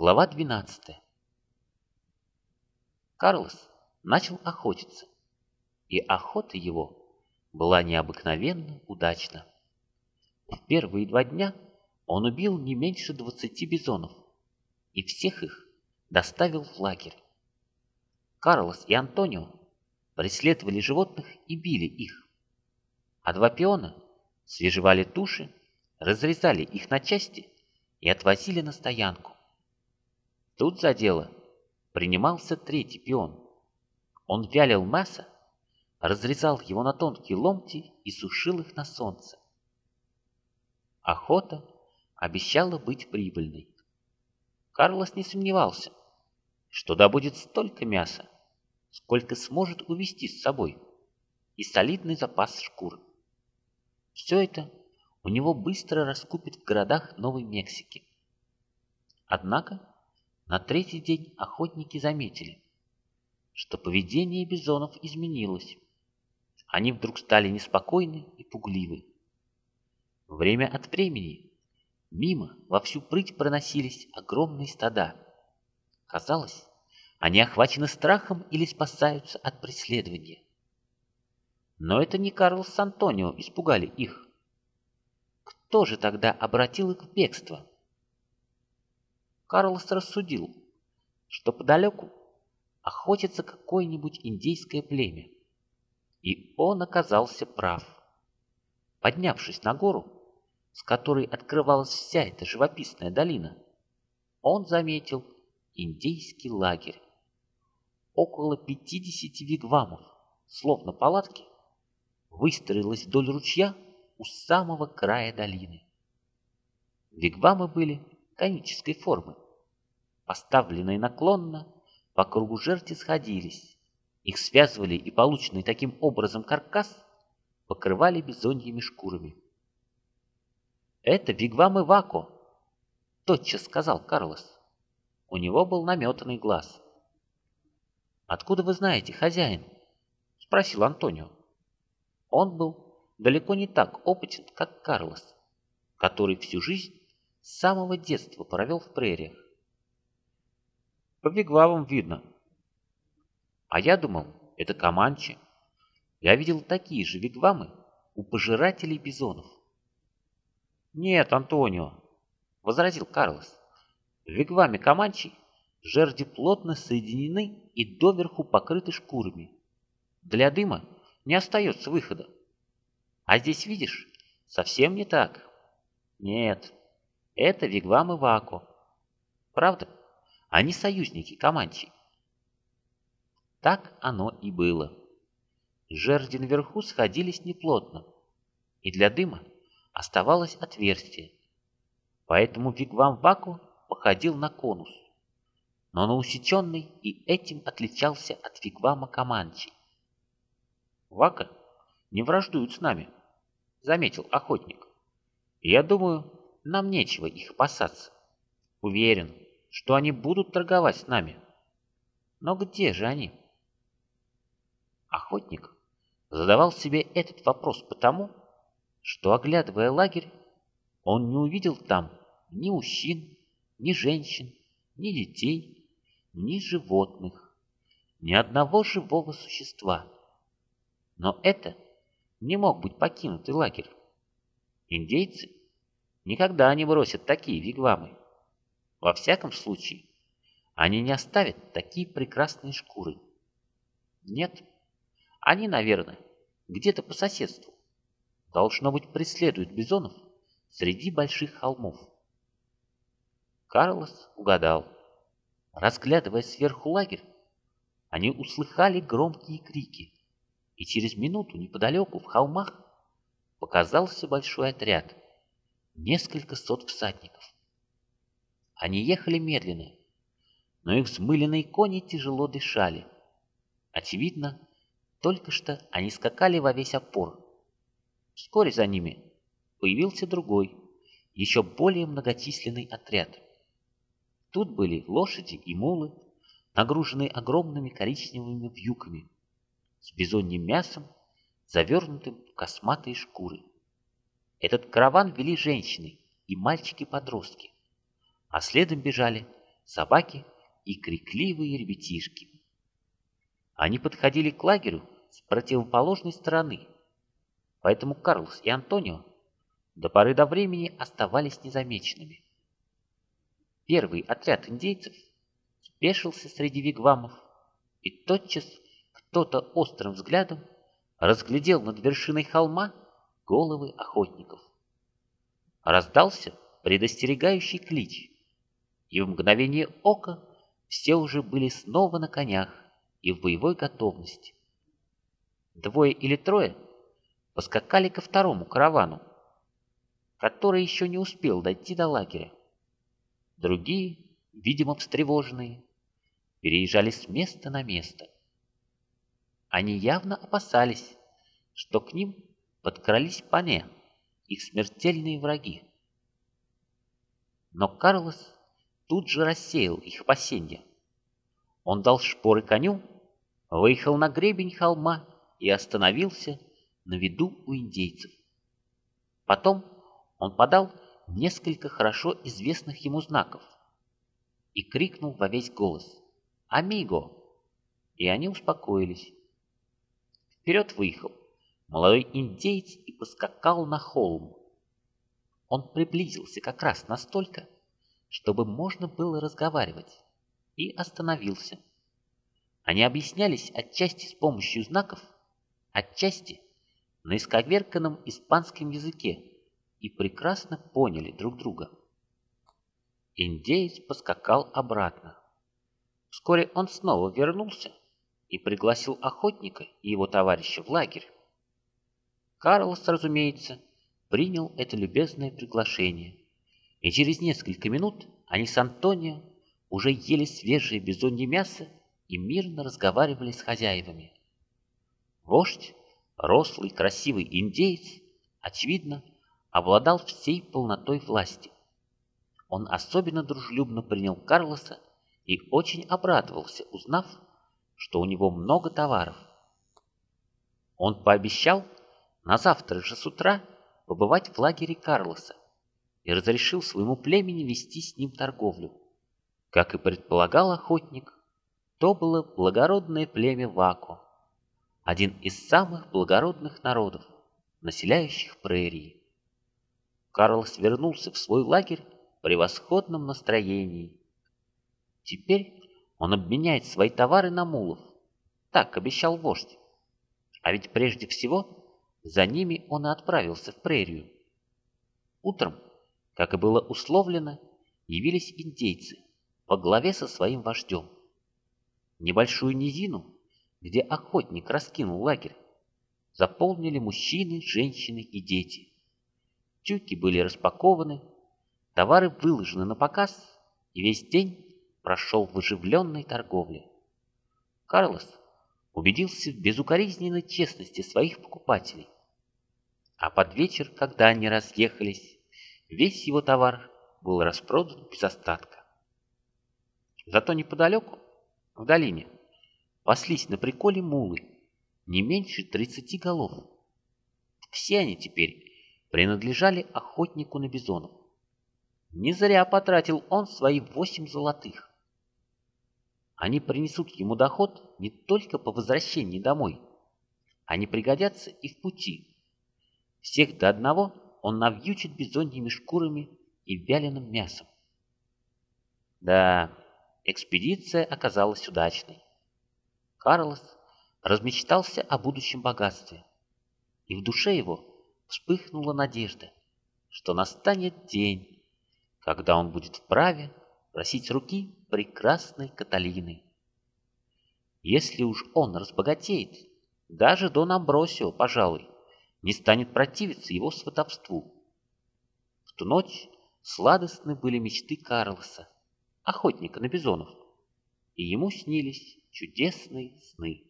Глава 12 Карлос начал охотиться, и охота его была необыкновенно удачна. В первые два дня он убил не меньше двадцати бизонов, и всех их доставил в лагерь. Карлос и Антонио преследовали животных и били их, а два пиона свежевали туши, разрезали их на части и отвозили на стоянку. Тут за дело принимался третий пион. Он вялил мясо, разрезал его на тонкие ломти и сушил их на солнце. Охота обещала быть прибыльной. Карлос не сомневался, что добудет столько мяса, сколько сможет увезти с собой, и солидный запас шкур. Все это у него быстро раскупит в городах Новой Мексики. Однако на третий день охотники заметили, что поведение бизонов изменилось. Они вдруг стали неспокойны и пугливы. Время от времени мимо во всю прыть проносились огромные стада. Казалось, они охвачены страхом или спасаются от преследования. Но это не Карлос с Антонио испугали их. Кто же тогда обратил их в бегство? Карлос рассудил, что подалеку охотится какое-нибудь индейское племя. И он оказался прав. Поднявшись на гору, с которой открывалась вся эта живописная долина, он заметил индейский лагерь. Около пятидесяти вигвамов, словно палатки, выстроилась вдоль ручья у самого края долины. Вигвамы были конической формы, поставленные наклонно, по кругу жерти сходились. Их связывали и полученный таким образом каркас покрывали бизоньими шкурами. «Это вигвамы Вако», — тотчас сказал Карлос. У него был наметанный глаз. «Откуда вы знаете, хозяин?» — спросил Антонио. Он был далеко не так опытен, как Карлос, который всю жизнь с самого детства провел в прериях. По вигвамам видно. А я думал, это Каманчи. Я видел такие же вигвамы у пожирателей бизонов. Нет, Антонио, возразил Карлос. В вигваме Каманчи жерди плотно соединены и доверху покрыты шкурами. Для дыма не остается выхода. А здесь, видишь, совсем не так. Нет, это вигвамы Вако. Правда? Они союзники Каманчи. Так оно и было. Жерди наверху сходились неплотно, и для дыма оставалось отверстие. Поэтому вигвам Вако походил на конус, но на усеченный и этим отличался от вигвама Каманчи. Вака не враждуют с нами, заметил охотник. Я думаю, нам нечего их опасаться. Уверен, что они будут торговать с нами. Но где же они? Охотник задавал себе этот вопрос потому, что, оглядывая лагерь, он не увидел там ни мужчин, ни женщин, ни детей, ни животных, ни одного живого существа. Но это не мог быть покинутый лагерь. Индейцы никогда не бросят такие вигвамы. Во всяком случае, они не оставят такие прекрасные шкуры. Нет, они, наверное, где-то по соседству. Должно быть, преследуют бизонов среди больших холмов. Карлос угадал. Разглядывая сверху лагерь, они услыхали громкие крики и через минуту неподалеку в холмах показался большой отряд, несколько сот всадников. Они ехали медленно, но их взмыленные кони тяжело дышали. Очевидно, только что они скакали во весь опор. Вскоре за ними появился другой, еще более многочисленный отряд. Тут были лошади и мулы, нагруженные огромными коричневыми вьюками, с бизоньим мясом, завернутым в косматые шкуры. Этот караван вели женщины и мальчики-подростки, а следом бежали собаки и крикливые ребятишки. Они подходили к лагерю с противоположной стороны, поэтому Карлос и Антонио до поры до времени оставались незамеченными. Первый отряд индейцев спешился среди вигвамов, и тотчас кто-то острым взглядом разглядел над вершиной холма головы охотников. Раздался предостерегающий клич, и в мгновение ока все уже были снова на конях и в боевой готовности. Двое или трое поскакали ко второму каравану, который еще не успел дойти до лагеря. Другие, видимо встревоженные, переезжали с места на место. Они явно опасались, что к ним подкрались пане, их смертельные враги. Но Карлос тут же рассеял их опасения. Он дал шпоры коню, выехал на гребень холма и остановился на виду у индейцев. Потом он подал несколько хорошо известных ему знаков и крикнул во весь голос «Амиго!» И они успокоились. Вперед выехал молодой индейец и поскакал на холм. Он приблизился как раз настолько, чтобы можно было разговаривать, и остановился. Они объяснялись отчасти с помощью знаков, отчасти на исковерканном испанском языке и прекрасно поняли друг друга. Индеец поскакал обратно. Вскоре он снова вернулся и пригласил охотника и его товарища в лагерь. Карлос, разумеется, принял это любезное приглашение, и через несколько минут они с Антонио уже ели свежее бизонье мясо и мирно разговаривали с хозяевами. Вождь, рослый, красивый индеец, очевидно, обладал всей полнотой власти. Он особенно дружелюбно принял Карлоса и очень обрадовался, узнав, что у него много товаров. Он пообещал на завтра же с утра побывать в лагере Карлоса и разрешил своему племени вести с ним торговлю. Как и предполагал охотник, то было благородное племя Вако, один из самых благородных народов, населяющих прерии. Карлос вернулся в свой лагерь в превосходном настроении. Теперь он обменяет свои товары на мулов. Так обещал вождь. А ведь прежде всего за ними он и отправился в прерию. Утром, как и было условлено, явились индейцы по главе со своим вождем. Небольшую низину, где охотник раскинул лагерь, заполнили мужчины, женщины и дети. Тюки были распакованы, товары выложены на показ, и весь день прошел в оживленной торговле. Карлос убедился в безукоризненной честности своих покупателей. А под вечер, когда они разъехались, весь его товар был распродан без остатка. Зато неподалеку, в долине, паслись на приколе мулы, не меньше тридцати голов. Все они теперь принадлежали охотнику на бизонов. Не зря потратил он свои восемь золотых. Они принесут ему доход не только по возвращении домой. Они пригодятся и в пути. Всех до одного он навьючит бизоньими шкурами и вяленым мясом. Да, экспедиция оказалась удачной. Карлос размечтался о будущем богатстве, и в душе его вспыхнула надежда, что настанет день, когда он будет вправе просить руки прекрасной Каталины. Если уж он разбогатеет, даже Дон Амбросио, пожалуй, не станет противиться его сватовству. В ту ночь сладостны были мечты Карлоса, охотника на бизонов, и ему снились чудесные сны.